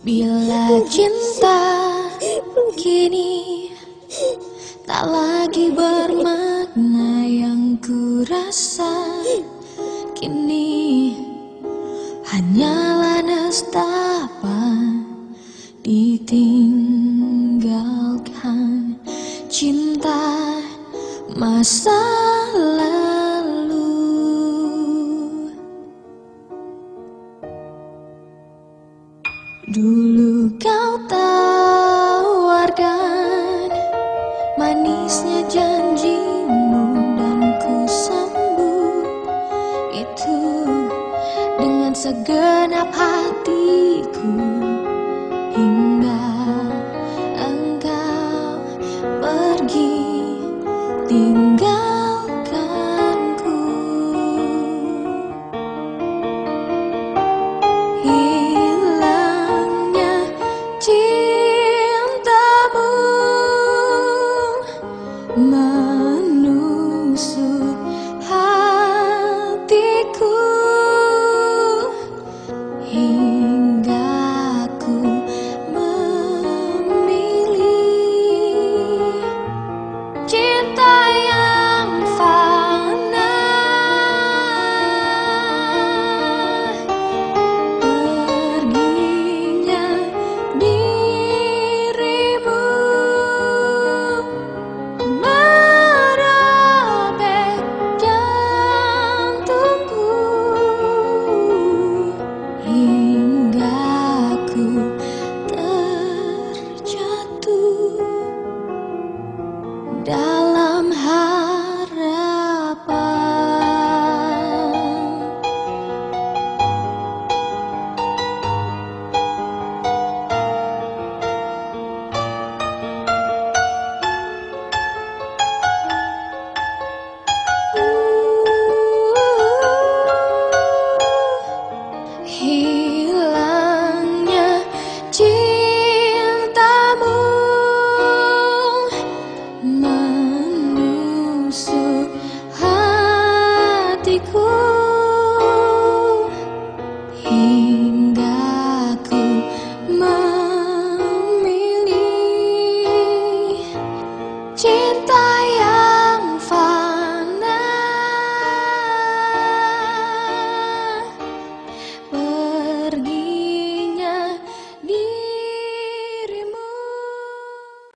Bila cinta kini tak lagi bermakna yang ku rasa kini hanyalah nestapa ditinggalkan cinta masa Dulu kau tawarkan manisnya janjimu dan ku sambut. Itu dengan segenap hatiku hingga engkau pergi. Tinggalkanku down. Hatiku